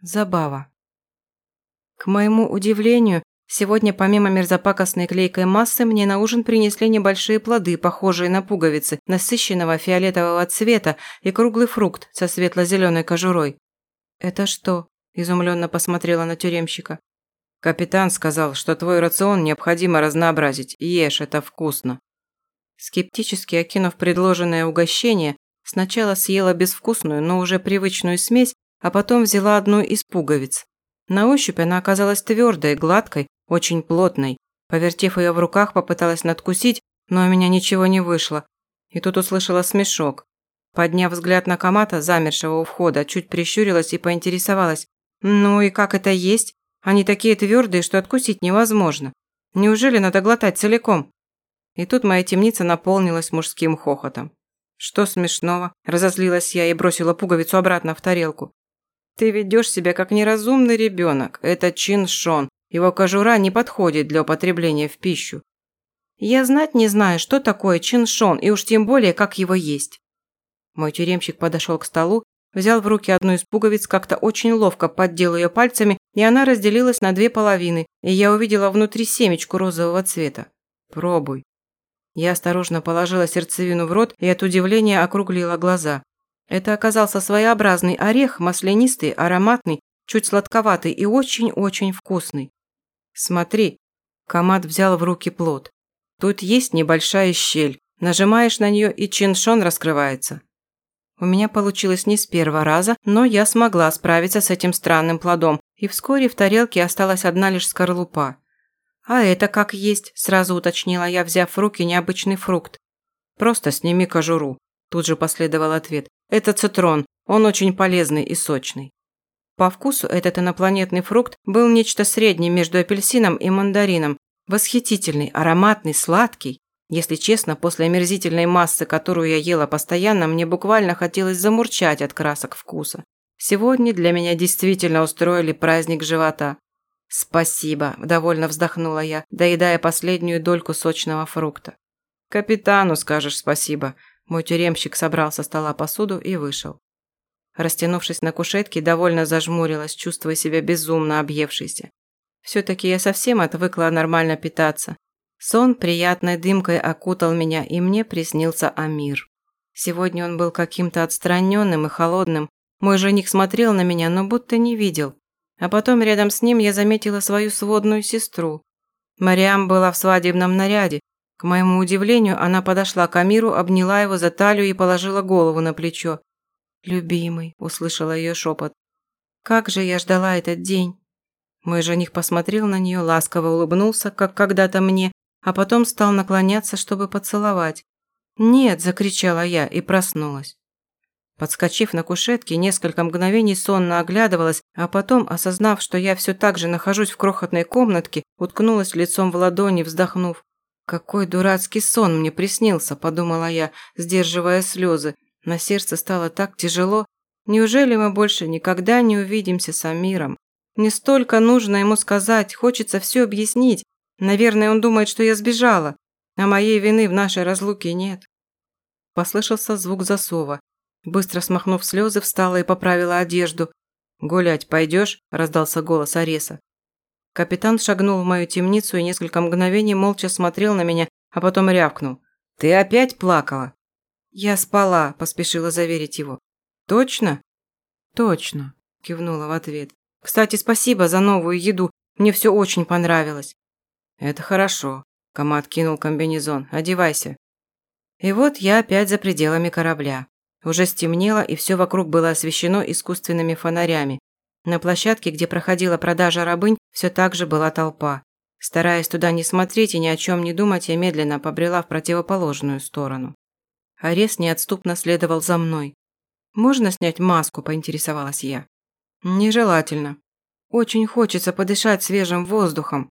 Забава. К моему удивлению, сегодня помимо мерзопакостной клейкой массы мне на ужин принесли небольшие плоды, похожие на пуговицы, насыщенного фиолетового цвета и круглый фрукт со светло-зеленой кожурой. «Это что?» – изумленно посмотрела на тюремщика. «Капитан сказал, что твой рацион необходимо разнообразить. Ешь, это вкусно». Скептически окинув предложенное угощение, сначала съела безвкусную, но уже привычную смесь, а потом взяла одну из пуговиц. На ощупь она оказалась твердой, гладкой, очень плотной. Повертев ее в руках, попыталась надкусить, но у меня ничего не вышло. И тут услышала смешок. Подняв взгляд на Камата, замершего у входа, чуть прищурилась и поинтересовалась. «Ну и как это есть? Они такие твердые, что откусить невозможно. Неужели надо глотать целиком?» И тут моя темница наполнилась мужским хохотом. «Что смешного?» – разозлилась я и бросила пуговицу обратно в тарелку. Ты ведешь себя как неразумный ребенок. Это чин шон. Его кожура не подходит для употребления в пищу. Я знать не знаю, что такое чин шон, и уж тем более, как его есть. Мой тюремщик подошел к столу, взял в руки одну из пуговиц, как-то очень ловко поддел ее пальцами, и она разделилась на две половины, и я увидела внутри семечку розового цвета. Пробуй. Я осторожно положила сердцевину в рот и от удивления округлила глаза. Это оказался своеобразный орех, маслянистый, ароматный, чуть сладковатый и очень-очень вкусный. Смотри, Камат взял в руки плод. Тут есть небольшая щель. Нажимаешь на нее, и чиншон раскрывается. У меня получилось не с первого раза, но я смогла справиться с этим странным плодом, и вскоре в тарелке осталась одна лишь скорлупа. «А это как есть?» – сразу уточнила я, взяв в руки необычный фрукт. «Просто сними кожуру», – тут же последовал ответ. Это цитрон, он очень полезный и сочный. По вкусу этот инопланетный фрукт был нечто среднее между апельсином и мандарином. Восхитительный, ароматный, сладкий. Если честно, после омерзительной массы, которую я ела постоянно, мне буквально хотелось замурчать от красок вкуса. Сегодня для меня действительно устроили праздник живота. «Спасибо», – довольно вздохнула я, доедая последнюю дольку сочного фрукта. «Капитану скажешь спасибо», мой тюремщик собрал со стола посуду и вышел. Растянувшись на кушетке, довольно зажмурилась, чувствуя себя безумно объевшейся. Все-таки я совсем отвыкла нормально питаться. Сон приятной дымкой окутал меня, и мне приснился Амир. Сегодня он был каким-то отстраненным и холодным. Мой жених смотрел на меня, но будто не видел. А потом рядом с ним я заметила свою сводную сестру. Мариам была в свадебном наряде, к моему удивлению, она подошла к Амиру, обняла его за талию и положила голову на плечо. «Любимый», – услышала ее шепот. «Как же я ждала этот день!» Мой жених посмотрел на нее, ласково улыбнулся, как когда-то мне, а потом стал наклоняться, чтобы поцеловать. «Нет!» – закричала я и проснулась. Подскочив на кушетке, несколько мгновений сонно оглядывалась, а потом, осознав, что я все так же нахожусь в крохотной комнатке, уткнулась лицом в ладони, вздохнув. «Какой дурацкий сон мне приснился», – подумала я, сдерживая слезы. На сердце стало так тяжело. Неужели мы больше никогда не увидимся с Амиром? Не столько нужно ему сказать, хочется все объяснить. Наверное, он думает, что я сбежала, а моей вины в нашей разлуке нет. Послышался звук засова. Быстро смахнув слезы, встала и поправила одежду. «Гулять пойдешь?» – раздался голос Ареса. Капитан шагнул в мою темницу и несколько мгновений молча смотрел на меня, а потом рявкнул. «Ты опять плакала?» «Я спала», – поспешила заверить его. «Точно?» «Точно», – кивнула в ответ. «Кстати, спасибо за новую еду. Мне все очень понравилось». «Это хорошо», – Камат кинул комбинезон. «Одевайся». И вот я опять за пределами корабля. Уже стемнело, и все вокруг было освещено искусственными фонарями. На площадке, где проходила продажа рабынь, все так же была толпа. Стараясь туда не смотреть и ни о чем не думать, я медленно побрела в противоположную сторону. Арес неотступно следовал за мной. «Можно снять маску?» – поинтересовалась я. «Нежелательно. Очень хочется подышать свежим воздухом».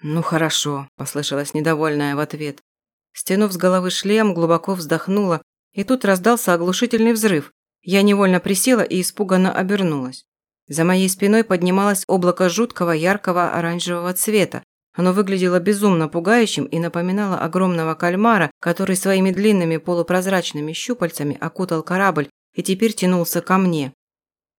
«Ну хорошо», – послышалась недовольная в ответ. Стянув с головы шлем, глубоко вздохнула, и тут раздался оглушительный взрыв. Я невольно присела и испуганно обернулась. За моей спиной поднималось облако жуткого яркого оранжевого цвета. Оно выглядело безумно пугающим и напоминало огромного кальмара, который своими длинными полупрозрачными щупальцами окутал корабль и теперь тянулся ко мне.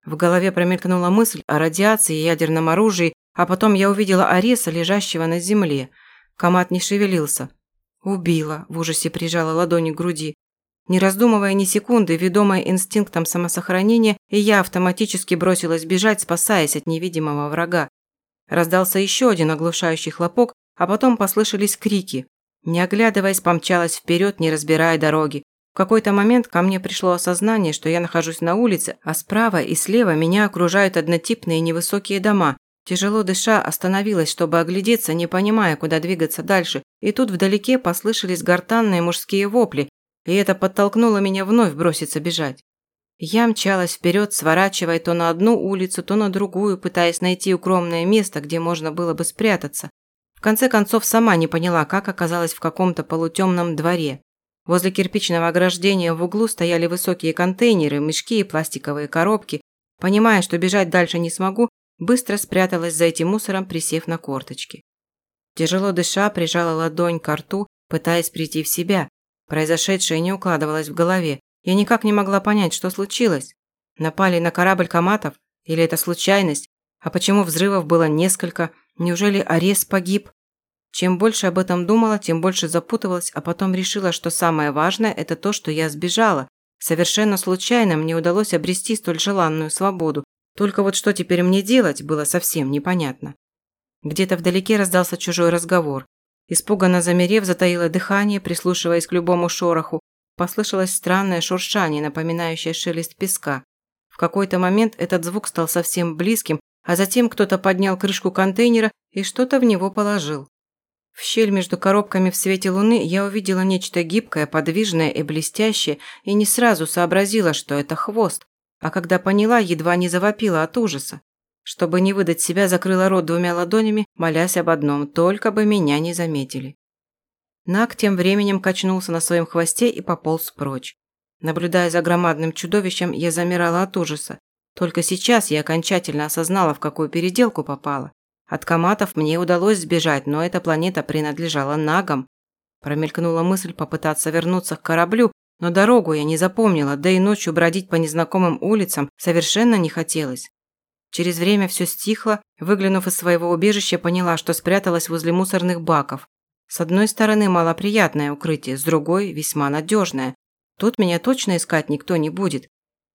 В голове промелькнула мысль о радиации и ядерном оружии, а потом я увидела Ареса, лежащего на земле. Камат не шевелился. «Убила», – в ужасе прижала ладони к груди. Не раздумывая ни секунды, ведомая инстинктом самосохранения, я автоматически бросилась бежать, спасаясь от невидимого врага. Раздался еще один оглушающий хлопок, а потом послышались крики. Не оглядываясь, помчалась вперед, не разбирая дороги. В какой-то момент ко мне пришло осознание, что я нахожусь на улице, а справа и слева меня окружают однотипные невысокие дома. Тяжело дыша, остановилась, чтобы оглядеться, не понимая, куда двигаться дальше, и тут вдалеке послышались гортанные мужские вопли, и это подтолкнуло меня вновь броситься бежать. Я мчалась вперед, сворачивая то на одну улицу, то на другую, пытаясь найти укромное место, где можно было бы спрятаться. В конце концов, сама не поняла, как оказалась в каком-то полутемном дворе. Возле кирпичного ограждения в углу стояли высокие контейнеры, мешки и пластиковые коробки. Понимая, что бежать дальше не смогу, быстро спряталась за этим мусором, присев на корточки. Тяжело дыша, прижала ладонь к рту, пытаясь прийти в себя. Произошедшее не укладывалось в голове. Я никак не могла понять, что случилось. Напали на корабль коматов? Или это случайность? А почему взрывов было несколько? Неужели Арес погиб? Чем больше об этом думала, тем больше запутывалась, а потом решила, что самое важное – это то, что я сбежала. Совершенно случайно мне удалось обрести столь желанную свободу. Только вот что теперь мне делать, было совсем непонятно. Где-то вдалеке раздался чужой разговор. Испуганно замерев, затаила дыхание, прислушиваясь к любому шороху. Послышалось странное шуршание, напоминающее шелест песка. В какой-то момент этот звук стал совсем близким, а затем кто-то поднял крышку контейнера и что-то в него положил. В щель между коробками в свете луны я увидела нечто гибкое, подвижное и блестящее, и не сразу сообразила, что это хвост, а когда поняла, едва не завопила от ужаса. Чтобы не выдать себя, закрыла рот двумя ладонями, молясь об одном, только бы меня не заметили. Наг тем временем качнулся на своем хвосте и пополз прочь. Наблюдая за громадным чудовищем, я замирала от ужаса. Только сейчас я окончательно осознала, в какую переделку попала. От коматов мне удалось сбежать, но эта планета принадлежала нагам. Промелькнула мысль попытаться вернуться к кораблю, но дорогу я не запомнила, да и ночью бродить по незнакомым улицам совершенно не хотелось. Через время все стихло, выглянув из своего убежища, поняла, что спряталась возле мусорных баков. С одной стороны, малоприятное укрытие, с другой – весьма надежное. Тут меня точно искать никто не будет.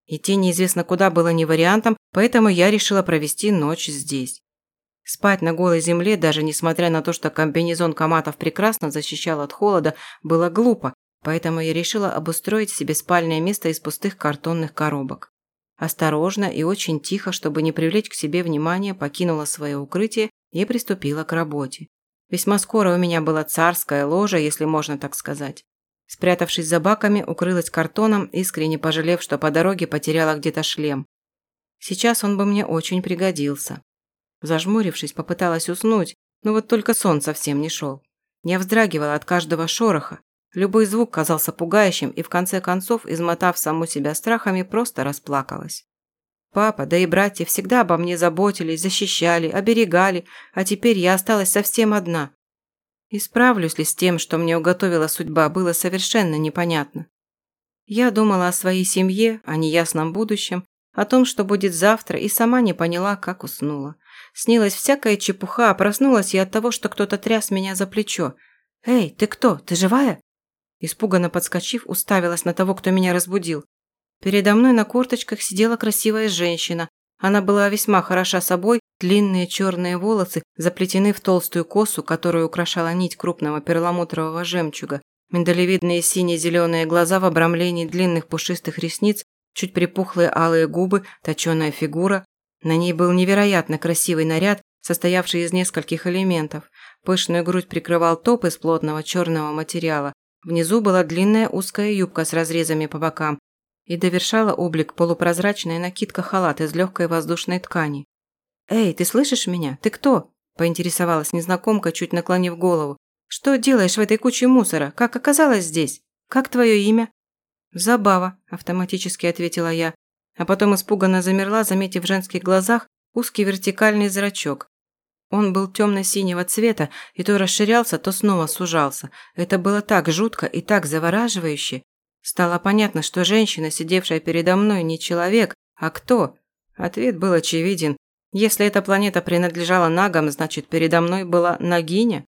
Идти неизвестно куда было не вариантом, поэтому я решила провести ночь здесь. Спать на голой земле, даже несмотря на то, что комбинезон коматов прекрасно защищал от холода, было глупо, поэтому я решила обустроить себе спальное место из пустых картонных коробок. Осторожно и очень тихо, чтобы не привлечь к себе внимания, покинула свое укрытие и приступила к работе. Весьма скоро у меня была царская ложа, если можно так сказать. Спрятавшись за баками, укрылась картоном, искренне пожалев, что по дороге потеряла где-то шлем. Сейчас он бы мне очень пригодился. Зажмурившись, попыталась уснуть, но вот только сон совсем не шел. Я вздрагивала от каждого шороха. Любой звук казался пугающим, и в конце концов, измотав саму себя страхами, просто расплакалась. Папа, да и братья всегда обо мне заботились, защищали, оберегали, а теперь я осталась совсем одна. И справлюсь ли с тем, что мне уготовила судьба, было совершенно непонятно. Я думала о своей семье, о неясном будущем, о том, что будет завтра, и сама не поняла, как уснула. Снилась всякая чепуха, а проснулась я от того, что кто-то тряс меня за плечо. «Эй, ты кто? Ты живая?» Испуганно подскочив, уставилась на того, кто меня разбудил. Передо мной на корточках сидела красивая женщина. Она была весьма хороша собой, длинные черные волосы заплетены в толстую косу, которую украшала нить крупного перламутрового жемчуга, миндалевидные сине-зеленые глаза в обрамлении длинных пушистых ресниц, чуть припухлые алые губы, точеная фигура, на ней был невероятно красивый наряд, состоявший из нескольких элементов. Пышную грудь прикрывал топ из плотного черного материала. Внизу была длинная узкая юбка с разрезами по бокам и довершала облик полупрозрачная накидка-халат из легкой воздушной ткани. «Эй, ты слышишь меня? Ты кто?» – поинтересовалась незнакомка, чуть наклонив голову. «Что делаешь в этой куче мусора? Как оказалась здесь? Как твое имя?» «Забава», – автоматически ответила я а потом испуганно замерла, заметив в женских глазах узкий вертикальный зрачок. Он был темно-синего цвета и то расширялся, то снова сужался. Это было так жутко и так завораживающе. Стало понятно, что женщина, сидевшая передо мной, не человек, а кто? Ответ был очевиден. Если эта планета принадлежала нагам, значит, передо мной была нагиня.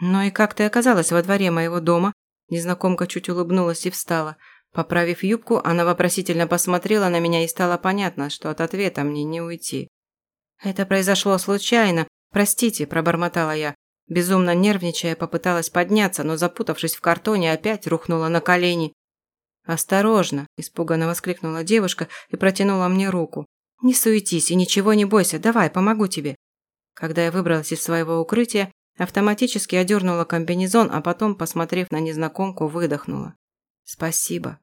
«Ну и как ты оказалась во дворе моего дома?» Незнакомка чуть улыбнулась и встала. Поправив юбку, она вопросительно посмотрела на меня и стало понятно, что от ответа мне не уйти. «Это произошло случайно. Простите», – пробормотала я. Безумно нервничая, попыталась подняться, но, запутавшись в картоне, опять рухнула на колени. «Осторожно!» – испуганно воскликнула девушка и протянула мне руку. «Не суетись и ничего не бойся, давай, помогу тебе». Когда я выбралась из своего укрытия, автоматически одернула комбинезон, а потом, посмотрев на незнакомку, выдохнула. «Спасибо».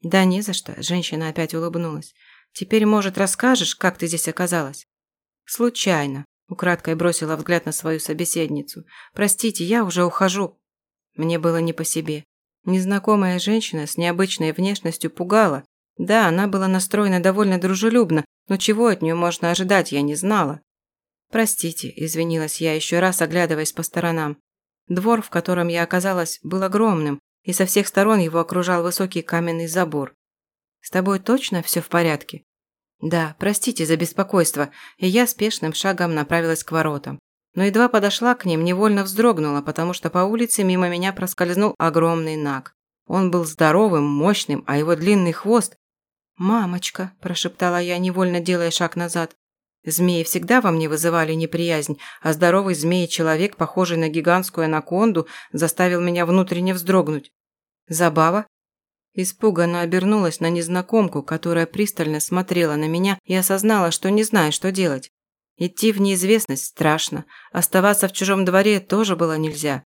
«Да не за что», – женщина опять улыбнулась. «Теперь, может, расскажешь, как ты здесь оказалась?» «Случайно», – украдкой бросила взгляд на свою собеседницу. «Простите, я уже ухожу». Мне было не по себе. Незнакомая женщина с необычной внешностью пугала. Да, она была настроена довольно дружелюбно, но чего от нее можно ожидать, я не знала. «Простите», – извинилась я еще раз, оглядываясь по сторонам. Двор, в котором я оказалась, был огромным, и со всех сторон его окружал высокий каменный забор. «С тобой точно все в порядке?» «Да, простите за беспокойство», и я спешным шагом направилась к воротам. Но едва подошла к ним, невольно вздрогнула, потому что по улице мимо меня проскользнул огромный наг. Он был здоровым, мощным, а его длинный хвост... «Мамочка», – прошептала я, невольно делая шаг назад. Змеи всегда во мне вызывали неприязнь, а здоровый змей-человек, похожий на гигантскую анаконду, заставил меня внутренне вздрогнуть. Забава? Испуганно обернулась на незнакомку, которая пристально смотрела на меня и осознала, что не знаю, что делать. Идти в неизвестность страшно, оставаться в чужом дворе тоже было нельзя.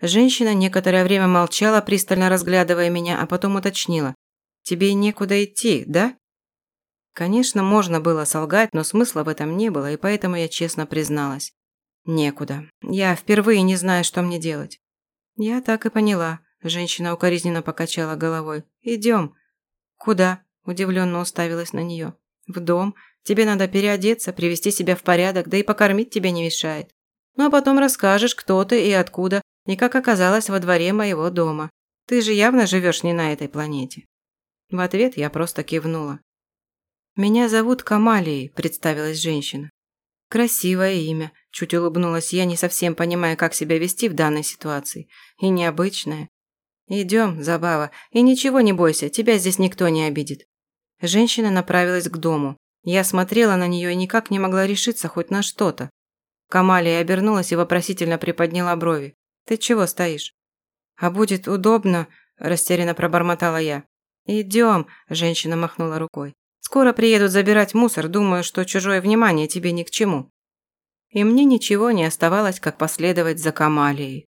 Женщина некоторое время молчала, пристально разглядывая меня, а потом уточнила. «Тебе некуда идти, да?» Конечно, можно было солгать, но смысла в этом не было, и поэтому я честно призналась. «Некуда. Я впервые не знаю, что мне делать». «Я так и поняла», – женщина укоризненно покачала головой. «Идем». «Куда?» – удивленно уставилась на нее. «В дом. Тебе надо переодеться, привести себя в порядок, да и покормить тебе не мешает. Ну а потом расскажешь, кто ты и откуда, и как оказалась во дворе моего дома. Ты же явно живешь не на этой планете». В ответ я просто кивнула. «Меня зовут Камалией», – представилась женщина. «Красивое имя», – чуть улыбнулась я, не совсем понимая, как себя вести в данной ситуации. «И необычное». «Идем, Забава, и ничего не бойся, тебя здесь никто не обидит». Женщина направилась к дому. Я смотрела на нее и никак не могла решиться хоть на что-то. Камалия обернулась и вопросительно приподняла брови. «Ты чего стоишь?» «А будет удобно?» – растерянно пробормотала я. «Идем», – женщина махнула рукой. «Скоро приедут забирать мусор, думаю, что чужое внимание тебе ни к чему». И мне ничего не оставалось, как последовать за Камалией.